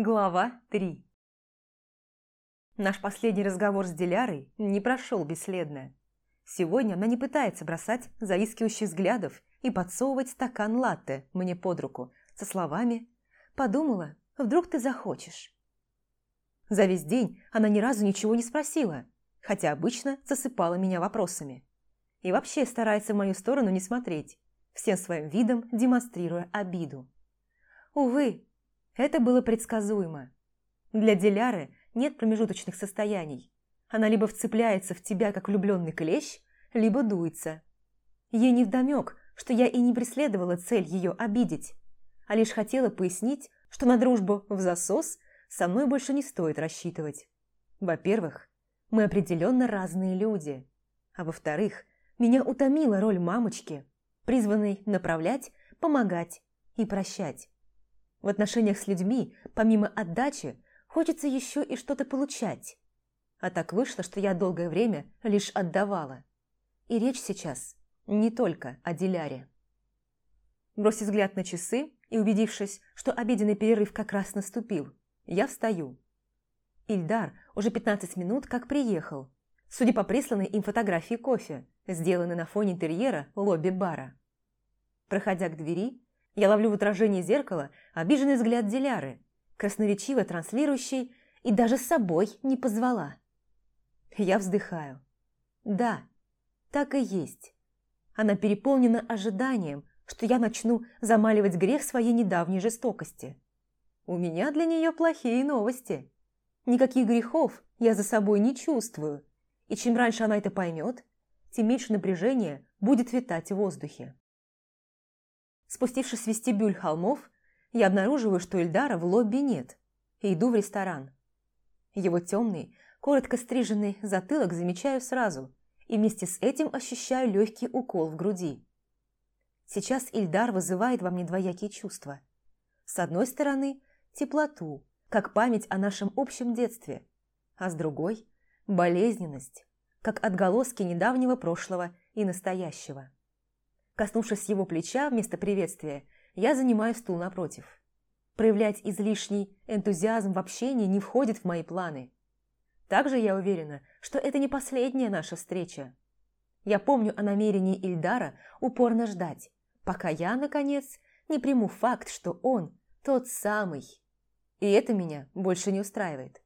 Глава 3 Наш последний разговор с Дилярой не прошел бесследно. Сегодня она не пытается бросать заискивающих взглядов и подсовывать стакан латте мне под руку со словами «Подумала, вдруг ты захочешь». За весь день она ни разу ничего не спросила, хотя обычно засыпала меня вопросами. И вообще старается в мою сторону не смотреть, всем своим видом демонстрируя обиду. Увы, это было предсказуемо. Для Диляры нет промежуточных состояний. Она либо вцепляется в тебя, как влюбленный клещ, либо дуется. Ей невдомек, что я и не преследовала цель ее обидеть, а лишь хотела пояснить, что на дружбу в засос со мной больше не стоит рассчитывать. Во-первых, мы определенно разные люди. А во-вторых, меня утомила роль мамочки, призванной направлять, помогать и прощать. В отношениях с людьми, помимо отдачи, хочется еще и что-то получать. А так вышло, что я долгое время лишь отдавала. И речь сейчас не только о Диляре. Бросив взгляд на часы и убедившись, что обеденный перерыв как раз наступил, я встаю. Ильдар уже 15 минут как приехал, судя по присланной им фотографии кофе, сделанной на фоне интерьера лобби-бара. Проходя к двери, я ловлю в отражении зеркала обиженный взгляд Диляры, красноречиво транслирующий и даже с собой не позвала. Я вздыхаю. Да, так и есть. Она переполнена ожиданием, что я начну замаливать грех своей недавней жестокости. У меня для нее плохие новости. Никаких грехов я за собой не чувствую, и чем раньше она это поймет, тем меньше напряжения будет витать в воздухе. Спустившись в вестибюль холмов, я обнаруживаю, что Эльдара в лобби нет, и иду в ресторан. Его темный, коротко стриженный затылок замечаю сразу, и вместе с этим ощущаю легкий укол в груди. Сейчас Ильдар вызывает во мне двоякие чувства. С одной стороны, теплоту, как память о нашем общем детстве, а с другой – болезненность, как отголоски недавнего прошлого и настоящего. Коснувшись его плеча вместо приветствия, я занимаю стул напротив. Проявлять излишний энтузиазм в общении не входит в мои планы. Также я уверена, что это не последняя наша встреча. Я помню о намерении Ильдара упорно ждать, пока я, наконец, не приму факт, что он тот самый. И это меня больше не устраивает.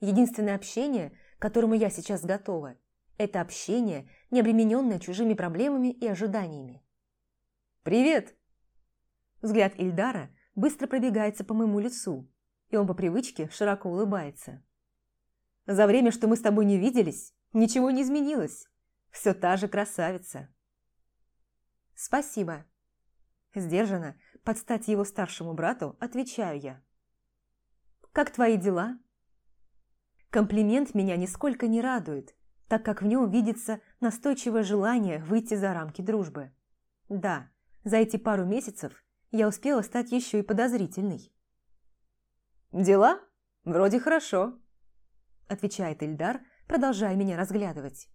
Единственное общение, к которому я сейчас готова, это общение, не обремененное чужими проблемами и ожиданиями. «Привет!» Взгляд Ильдара быстро пробегается по моему лицу, и он по привычке широко улыбается. «За время, что мы с тобой не виделись, ничего не изменилось. Все та же красавица». «Спасибо». Сдержанно, под стать его старшему брату, отвечаю я. «Как твои дела?» Комплимент меня нисколько не радует, так как в нем видится настойчивое желание выйти за рамки дружбы. Да, за эти пару месяцев я успела стать еще и подозрительной. «Дела? Вроде хорошо», – отвечает Ильдар, продолжая меня разглядывать.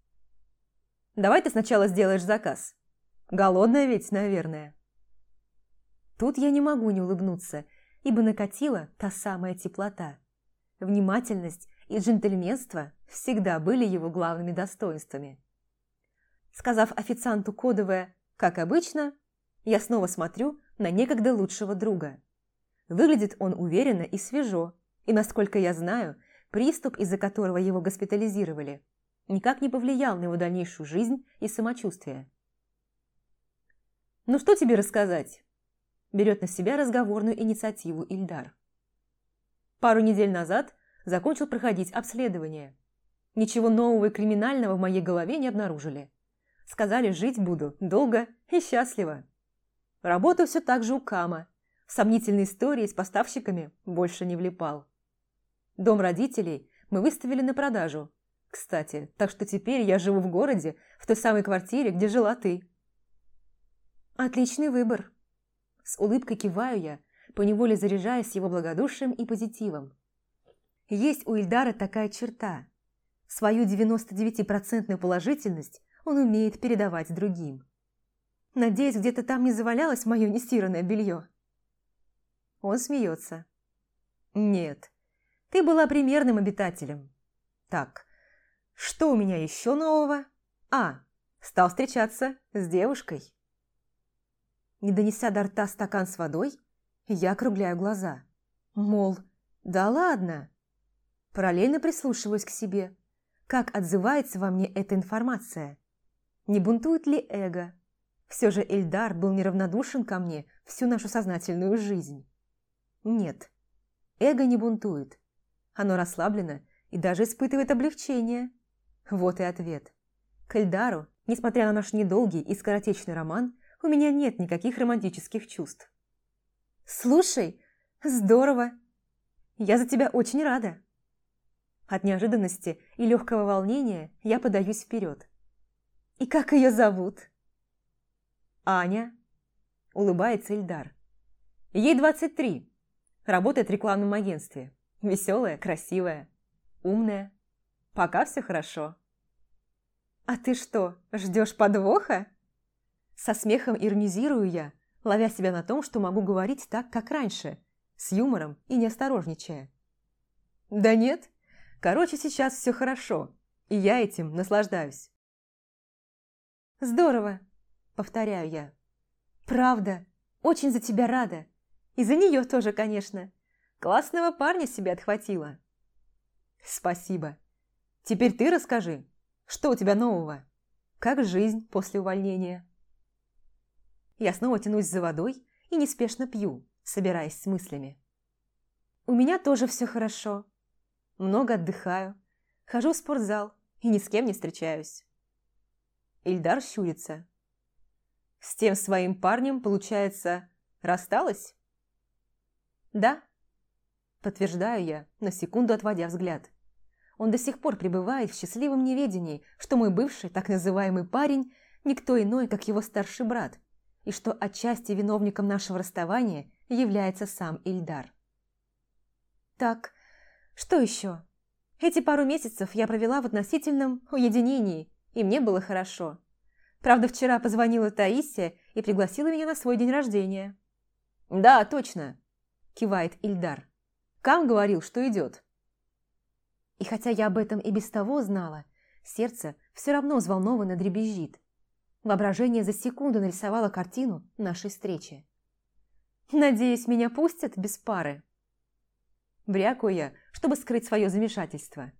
«Давай ты сначала сделаешь заказ. Голодная ведь, наверное». Тут я не могу не улыбнуться, ибо накатила та самая теплота. Внимательность и джентльменство всегда были его главными достоинствами. Сказав официанту кодовое «как обычно», я снова смотрю на некогда лучшего друга. Выглядит он уверенно и свежо, и, насколько я знаю, приступ, из-за которого его госпитализировали, никак не повлиял на его дальнейшую жизнь и самочувствие. «Ну что тебе рассказать?» Берет на себя разговорную инициативу Ильдар. Пару недель назад закончил проходить обследование. Ничего нового и криминального в моей голове не обнаружили. Сказали, жить буду долго и счастливо. Работаю все так же у Кама. В сомнительные истории с поставщиками больше не влипал. Дом родителей мы выставили на продажу. Кстати, так что теперь я живу в городе, в той самой квартире, где жила ты. Отличный выбор. С улыбкой киваю я, поневоле заряжаясь его благодушием и позитивом. Есть у Ильдара такая черта. Свою 99% положительность он умеет передавать другим. Надеюсь, где-то там не завалялось мое нестиранное белье. Он смеется. Нет, ты была примерным обитателем. Так, что у меня еще нового? А, стал встречаться с девушкой. Не донеся до рта стакан с водой, я округляю глаза. Мол, да ладно. Параллельно прислушиваюсь к себе. Как отзывается во мне эта информация? Не бунтует ли эго? Все же Эльдар был неравнодушен ко мне всю нашу сознательную жизнь. Нет, эго не бунтует. Оно расслаблено и даже испытывает облегчение. Вот и ответ. К Эльдару, несмотря на наш недолгий и скоротечный роман, у меня нет никаких романтических чувств. «Слушай, здорово! Я за тебя очень рада!» От неожиданности и легкого волнения я подаюсь вперед. «И как ее зовут?» «Аня», – улыбается Ильдар. «Ей 23, работает в рекламном агентстве. Веселая, красивая, умная. Пока все хорошо». «А ты что, ждешь подвоха?» Со смехом иронизирую я, ловя себя на том, что могу говорить так, как раньше, с юмором и не осторожничая. «Да нет, короче, сейчас все хорошо, и я этим наслаждаюсь». «Здорово», — повторяю я. «Правда, очень за тебя рада. И за нее тоже, конечно. Классного парня себе отхватила». «Спасибо. Теперь ты расскажи, что у тебя нового? Как жизнь после увольнения?» Я снова тянусь за водой и неспешно пью, собираясь с мыслями. У меня тоже все хорошо. Много отдыхаю, хожу в спортзал и ни с кем не встречаюсь. Ильдар щурится. С тем своим парнем, получается, рассталась? Да, подтверждаю я, на секунду отводя взгляд. Он до сих пор пребывает в счастливом неведении, что мой бывший, так называемый парень, никто иной, как его старший брат – и что отчасти виновником нашего расставания является сам Ильдар. Так, что еще? Эти пару месяцев я провела в относительном уединении, и мне было хорошо. Правда, вчера позвонила Таисия и пригласила меня на свой день рождения. «Да, точно», – кивает Ильдар. «Кам говорил, что идет». И хотя я об этом и без того знала, сердце все равно взволнованно дребезжит. Воображение за секунду нарисовало картину нашей встречи. «Надеюсь, меня пустят без пары?» Брякаю я, чтобы скрыть свое замешательство.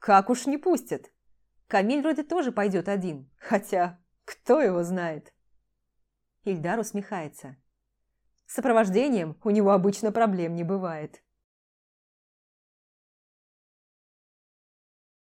«Как уж не пустят! Камиль вроде тоже пойдет один, хотя кто его знает?» Ильдар усмехается. С сопровождением у него обычно проблем не бывает.